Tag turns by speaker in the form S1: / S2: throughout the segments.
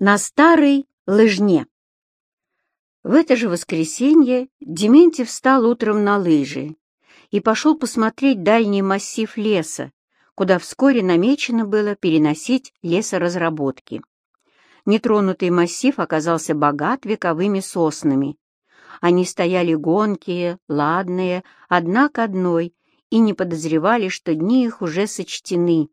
S1: На старой лыжне. В это же воскресенье Дементьев встал утром на лыжи и пошел посмотреть дальний массив леса, куда вскоре намечено было переносить лесоразработки. Нетронутый массив оказался богат вековыми соснами. Они стояли гонкие, ладные, одна к одной, и не подозревали, что дни их уже сочтены.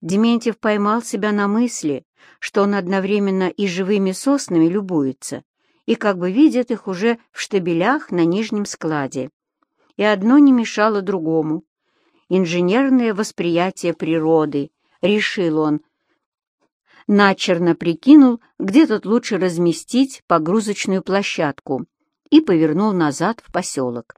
S1: Дементьев поймал себя на мысли, что он одновременно и живыми соснами любуется, и как бы видит их уже в штабелях на нижнем складе. И одно не мешало другому. Инженерное восприятие природы, решил он. Начерно прикинул, где тут лучше разместить погрузочную площадку, и повернул назад в поселок.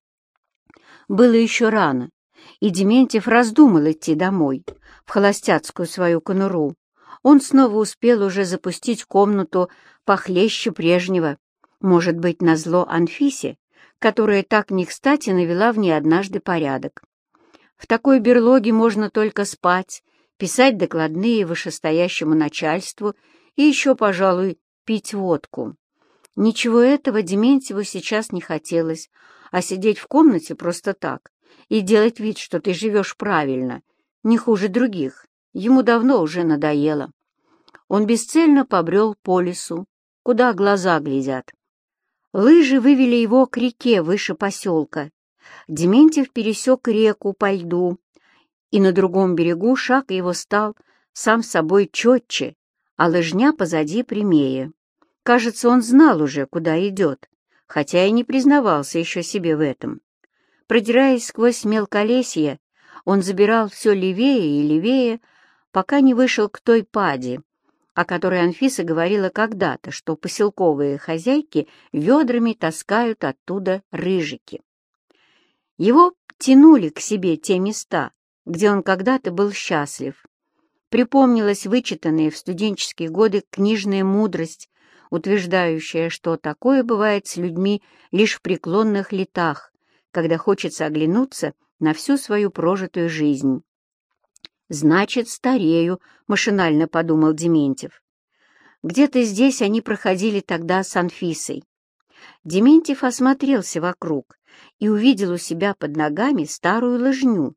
S1: Было еще рано, и Дементьев раздумал идти домой, в холостяцкую свою конуру. Он снова успел уже запустить комнату похлеще прежнего, может быть, назло Анфисе, которая так не кстати навела в ней однажды порядок. В такой берлоге можно только спать, писать докладные вышестоящему начальству и еще, пожалуй, пить водку. Ничего этого Дементьеву сейчас не хотелось, а сидеть в комнате просто так и делать вид, что ты живешь правильно, не хуже других, ему давно уже надоело. Он бесцельно побрел по лесу, куда глаза глядят. Лыжи вывели его к реке выше поселка. Дементьев пересек реку по льду, и на другом берегу шаг его стал сам собой четче, а лыжня позади прямее. Кажется, он знал уже, куда идет, хотя и не признавался еще себе в этом. Продираясь сквозь мелколесье, он забирал все левее и левее, пока не вышел к той паде, о которой Анфиса говорила когда-то, что поселковые хозяйки ведрами таскают оттуда рыжики. Его тянули к себе те места, где он когда-то был счастлив. Припомнилась вычитанная в студенческие годы книжная мудрость, утверждающая, что такое бывает с людьми лишь в преклонных летах, когда хочется оглянуться на всю свою прожитую жизнь. «Значит, старею», — машинально подумал Дементьев. Где-то здесь они проходили тогда с Анфисой. Дементьев осмотрелся вокруг и увидел у себя под ногами старую лыжню,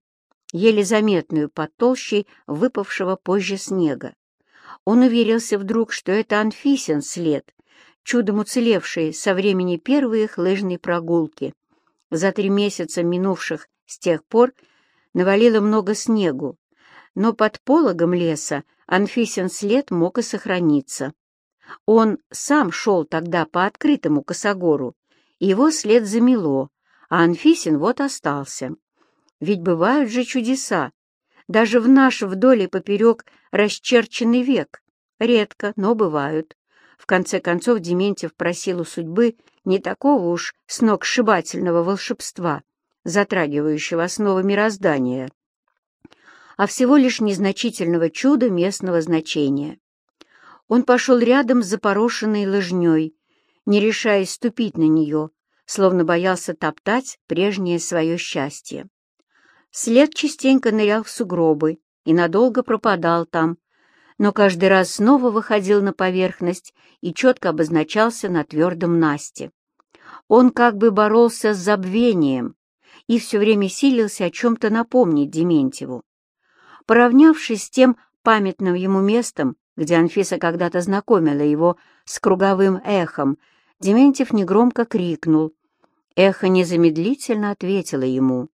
S1: еле заметную под толщей выпавшего позже снега. Он уверился вдруг, что это Анфисин след, чудом уцелевший со времени первой их лыжной прогулки. За три месяца, минувших с тех пор, навалило много снегу, но под пологом леса Анфисин след мог и сохраниться. Он сам шел тогда по открытому косогору, его след замело, а Анфисин вот остался. Ведь бывают же чудеса, даже в наш вдоль и поперек расчерченный век. Редко, но бывают. В конце концов Дементьев просил у судьбы не такого уж сногсшибательного волшебства, затрагивающего основы мироздания, а всего лишь незначительного чуда местного значения. Он пошел рядом с запорошенной лыжней, не решаясь ступить на нее, словно боялся топтать прежнее свое счастье. След частенько нырял в сугробы и надолго пропадал там, но каждый раз снова выходил на поверхность и четко обозначался на твердом Насте. Он как бы боролся с забвением и все время силился о чем-то напомнить Дементьеву. Поравнявшись с тем памятным ему местом, где Анфиса когда-то знакомила его с круговым эхом, Дементьев негромко крикнул. Эхо незамедлительно ответило ему.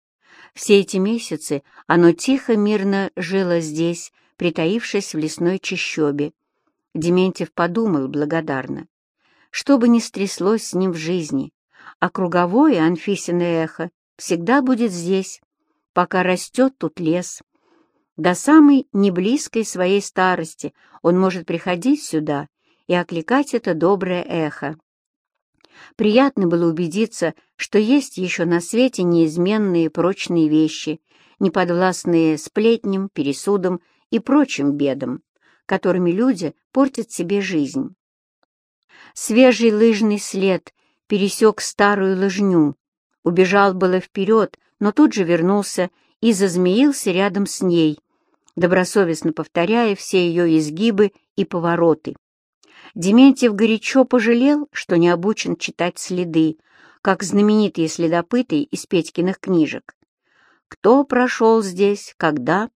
S1: Все эти месяцы оно тихо-мирно жило здесь, притаившись в лесной чащобе. Дементьев подумал благодарно. Что бы ни стряслось с ним в жизни, а круговое Анфисиное эхо всегда будет здесь, пока растет тут лес. До самой неблизкой своей старости он может приходить сюда и окликать это доброе эхо. Приятно было убедиться, что есть еще на свете неизменные прочные вещи, неподвластные сплетням, пересудам и прочим бедам, которыми люди портят себе жизнь. Свежий лыжный след пересек старую лыжню, убежал было вперед, но тут же вернулся и зазмеился рядом с ней, добросовестно повторяя все ее изгибы и повороты. Дементьев горячо пожалел, что не обучен читать следы, как знаменитые следопыты из Петькиных книжек. Кто прошел здесь, когда?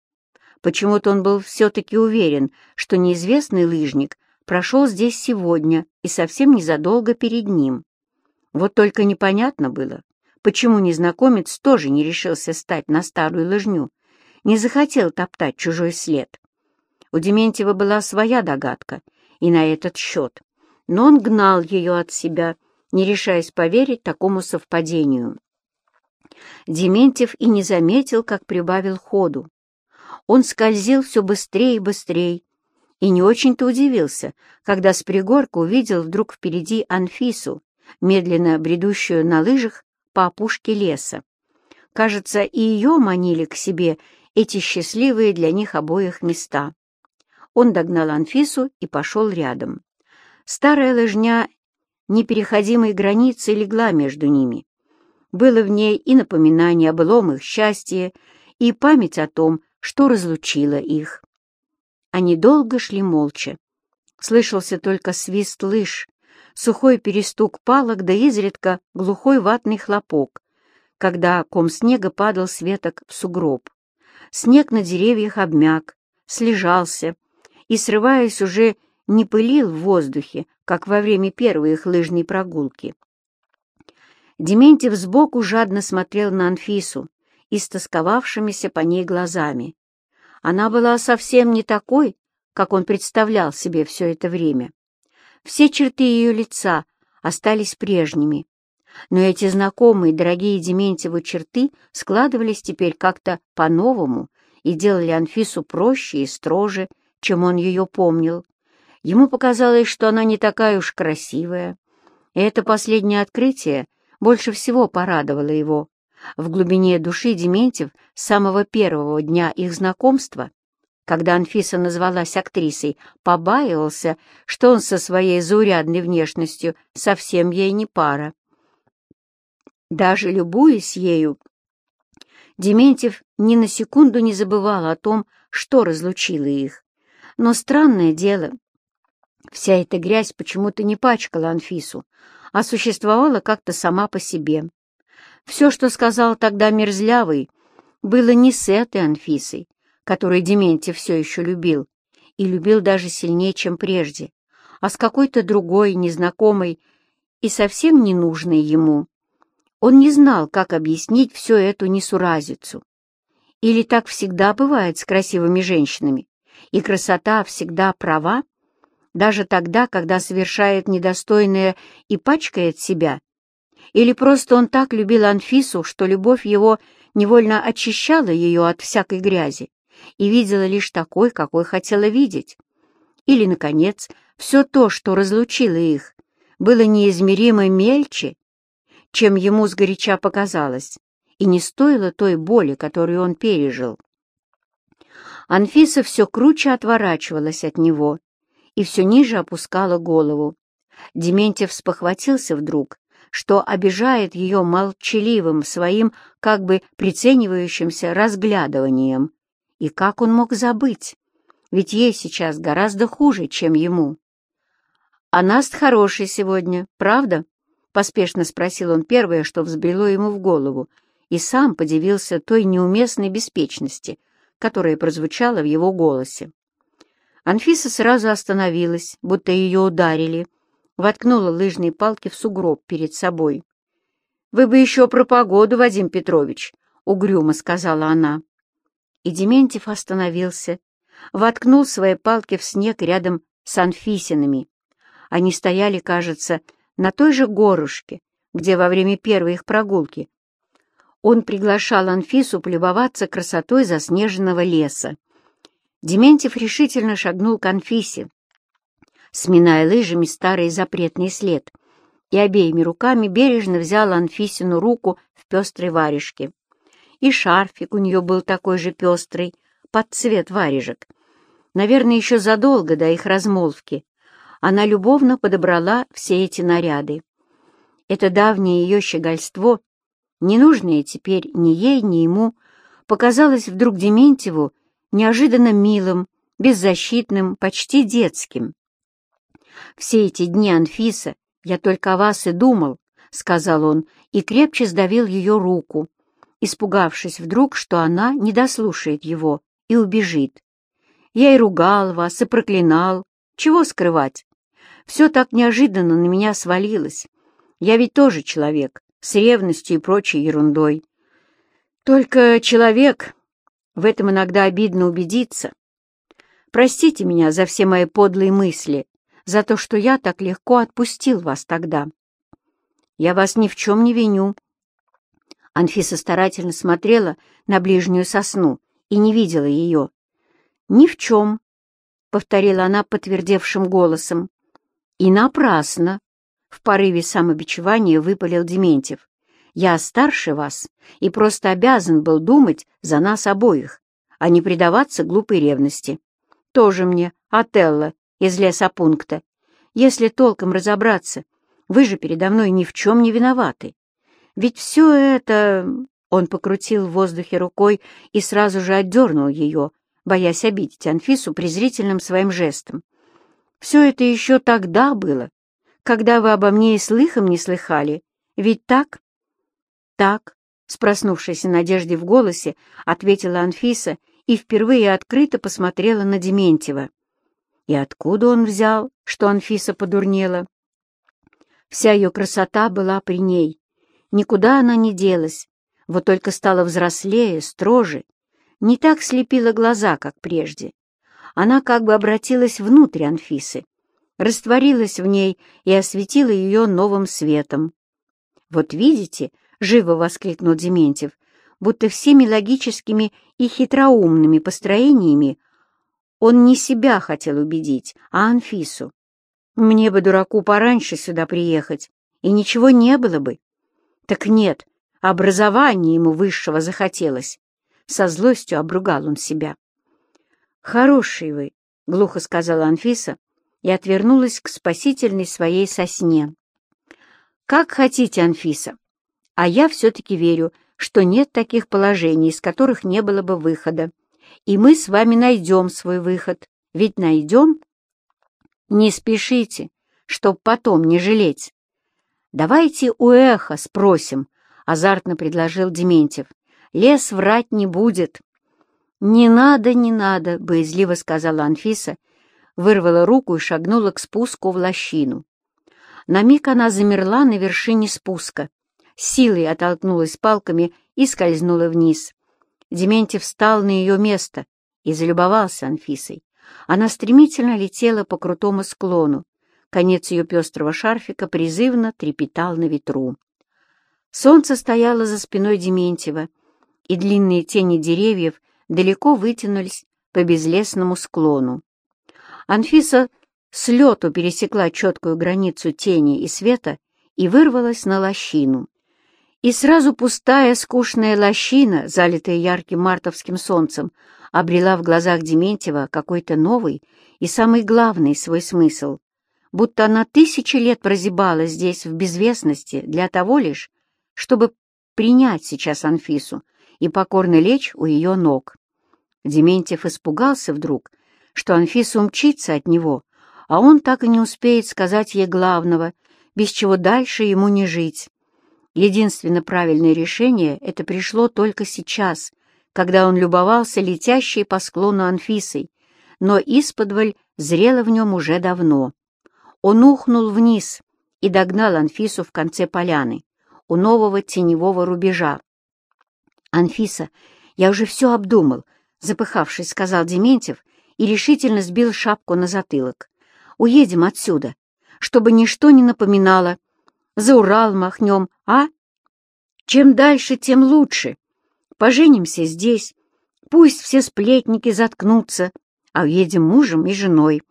S1: Почему-то он был все-таки уверен, что неизвестный лыжник прошел здесь сегодня и совсем незадолго перед ним. Вот только непонятно было, почему незнакомец тоже не решился стать на старую лыжню, не захотел топтать чужой след. У Дементьева была своя догадка и на этот счет, но он гнал ее от себя, не решаясь поверить такому совпадению. Дементьев и не заметил, как прибавил ходу. Он скользил все быстрее и быстрее, и не очень-то удивился, когда с пригорка увидел вдруг впереди Анфису, медленно бредущую на лыжах по опушке леса. Кажется, и ее манили к себе эти счастливые для них обоих места. Он догнал Анфису и пошел рядом. Старая лыжня непереходимой границы легла между ними. Было в ней и напоминание о былом их счастье, и память о том, что разлучило их. Они долго шли молча. Слышался только свист лыж, сухой перестук палок да изредка глухой ватный хлопок, когда ком снега падал с веток в сугроб. Снег на деревьях обмяк, слежался и, срываясь, уже не пылил в воздухе, как во время первой их лыжной прогулки. Дементьев сбоку жадно смотрел на Анфису, истосковавшимися по ней глазами. Она была совсем не такой, как он представлял себе все это время. Все черты ее лица остались прежними, но эти знакомые, дорогие Дементьеву черты складывались теперь как-то по-новому и делали Анфису проще и строже, чем он ее помнил. Ему показалось, что она не такая уж красивая, и это последнее открытие больше всего порадовало его. В глубине души Дементьев с самого первого дня их знакомства когда Анфиса назвалась актрисой, побаивался, что он со своей заурядной внешностью совсем ей не пара. Даже любуясь ею, Дементьев ни на секунду не забывал о том, что разлучило их. Но странное дело, вся эта грязь почему-то не пачкала Анфису, а существовала как-то сама по себе. Все, что сказал тогда Мерзлявый, было не с этой Анфисой, которую Дементьев все еще любил, и любил даже сильнее, чем прежде, а с какой-то другой, незнакомой и совсем ненужной ему. Он не знал, как объяснить всю эту несуразицу. Или так всегда бывает с красивыми женщинами, и красота всегда права, даже тогда, когда совершает недостойное и пачкает себя? Или просто он так любил Анфису, что любовь его невольно очищала ее от всякой грязи? И видела лишь такой, какой хотела видеть. Или, наконец, все то, что разлучило их, было неизмеримо мельче, чем ему сгоряча показалось, и не стоило той боли, которую он пережил. Анфиса все круче отворачивалась от него и все ниже опускала голову. Дементьев спохватился вдруг, что обижает ее молчаливым своим, как бы приценивающимся разглядыванием, и как он мог забыть? Ведь ей сейчас гораздо хуже, чем ему. «А Наст хороший сегодня, правда?» — поспешно спросил он первое, что взбрело ему в голову, и сам подивился той неуместной беспечности, которая прозвучала в его голосе. Анфиса сразу остановилась, будто ее ударили, воткнула лыжные палки в сугроб перед собой. «Вы бы еще про погоду, Вадим Петрович», — угрюмо сказала она и Дементьев остановился, воткнул свои палки в снег рядом с Анфисинами. Они стояли, кажется, на той же горушке, где во время первой их прогулки он приглашал Анфису полюбоваться красотой заснеженного леса. Дементьев решительно шагнул к Анфисе, сминая лыжами старый запретный след, и обеими руками бережно взял Анфисину руку в пестрой варежке и шарфик у нее был такой же пестрый, под цвет варежек. Наверное, еще задолго до их размолвки она любовно подобрала все эти наряды. Это давнее ее щегольство, ненужное теперь ни ей, ни ему, показалось вдруг Дементьеву неожиданно милым, беззащитным, почти детским. Все эти дни, Анфиса, я только о вас и думал, — сказал он и крепче сдавил ее руку, испугавшись вдруг, что она не дослушает его и убежит. Я и ругал вас, и проклинал. Чего скрывать? Все так неожиданно на меня свалилось. Я ведь тоже человек, с ревностью и прочей ерундой. Только человек, в этом иногда обидно убедиться. Простите меня за все мои подлые мысли, за то, что я так легко отпустил вас тогда. Я вас ни в чем не виню. Анфиса старательно смотрела на ближнюю сосну и не видела ее. «Ни в чем», — повторила она подтвердевшим голосом. «И напрасно», — в порыве самобичевания выпалил Дементьев. «Я старше вас и просто обязан был думать за нас обоих, а не предаваться глупой ревности. Тоже мне, Отелло, из лесопункта. Если толком разобраться, вы же передо мной ни в чем не виноваты. Ведь все это...» Он покрутил в воздухе рукой и сразу же отдернул ее, боясь обидеть Анфису презрительным своим жестом. «Все это еще тогда было, когда вы обо мне и слыхом не слыхали. Ведь так?» «Так», — с проснувшейся надеждой в голосе, ответила Анфиса и впервые открыто посмотрела на Дементьева. И откуда он взял, что Анфиса подурнела? Вся ее красота была при ней. Никуда она не делась, вот только стала взрослее, строже, не так слепила глаза, как прежде. Она как бы обратилась внутрь Анфисы, растворилась в ней и осветила ее новым светом. «Вот видите», — живо воскликнул Дементьев, будто всеми логическими и хитроумными построениями он не себя хотел убедить, а Анфису. Мне бы, дураку, пораньше сюда приехать, и ничего не было бы. Так нет, образование ему высшего захотелось. Со злостью обругал он себя. «Хороший вы», — глухо сказала Анфиса и отвернулась к спасительной своей сосне. «Как хотите, Анфиса, а я все-таки верю, что нет таких положений, из которых не было бы выхода. И мы с вами найдем свой выход. Ведь найдем? Не спешите, чтоб потом не жалеть. Давайте у эхо спросим, — азартно предложил Дементьев. Лес врать не будет. «Не надо, не надо», — боязливо сказала Анфиса, вырвала руку и шагнула к спуску в лощину. На миг она замерла на вершине спуска, силой оттолкнулась палками и скользнула вниз. Дементьев встал на ее место и залюбовался Анфисой. Она стремительно летела по крутому склону. Конец ее пестрого шарфика призывно трепетал на ветру. Солнце стояло за спиной Дементьева, и длинные тени деревьев далеко вытянулись по безлесному склону. Анфиса с лету пересекла четкую границу тени и света и вырвалась на лощину. И сразу пустая, скучная лощина, залитая ярким мартовским солнцем, обрела в глазах Дементьева какой-то новый и самый главный свой смысл, будто она тысячи лет прозябала здесь в безвестности для того лишь, чтобы принять сейчас Анфису и покорно лечь у ее ног. Дементьев испугался вдруг, что Анфиса умчится от него, а он так и не успеет сказать ей главного, без чего дальше ему не жить. Единственно правильное решение это пришло только сейчас, когда он любовался летящей по склону Анфисой, но исподволь зрело в нем уже давно. Он ухнул вниз и догнал Анфису в конце поляны, у нового теневого рубежа. «Анфиса, я уже все обдумал», — запыхавшись, сказал Дементьев и решительно сбил шапку на затылок. «Уедем отсюда, чтобы ничто не напоминало, за Урал махнем, а? Чем дальше, тем лучше. Поженимся здесь, пусть все сплетники заткнутся, а уедем мужем и женой.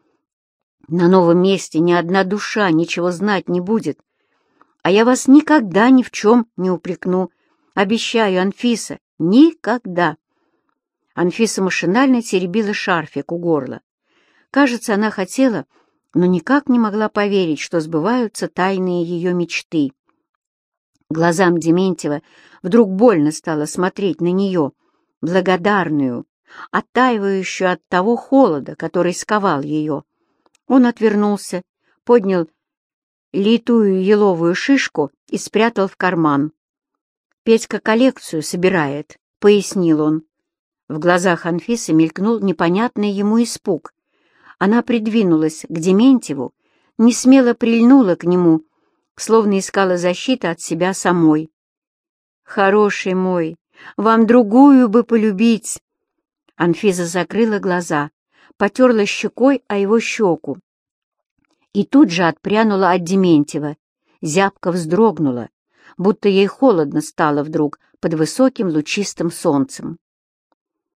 S1: На новом месте ни одна душа ничего знать не будет. А я вас никогда ни в чем не упрекну. Обещаю, Анфиса, никогда. Анфиса машинально теребила шарфик у горла. Кажется, она хотела но никак не могла поверить, что сбываются тайные ее мечты. Глазам Дементьева вдруг больно стало смотреть на нее, благодарную, оттаивающую от того холода, который сковал ее. Он отвернулся, поднял литую еловую шишку и спрятал в карман. «Петька коллекцию собирает», — пояснил он. В глазах Анфисы мелькнул непонятный ему испуг. Она придвинулась к Дементьеву, не смело прильнула к нему, словно искала защиты от себя самой. «Хороший мой, вам другую бы полюбить!» Анфиса закрыла глаза, потерла щекой о его щеку и тут же отпрянула от Дементьева, зябко вздрогнула, будто ей холодно стало вдруг под высоким лучистым солнцем.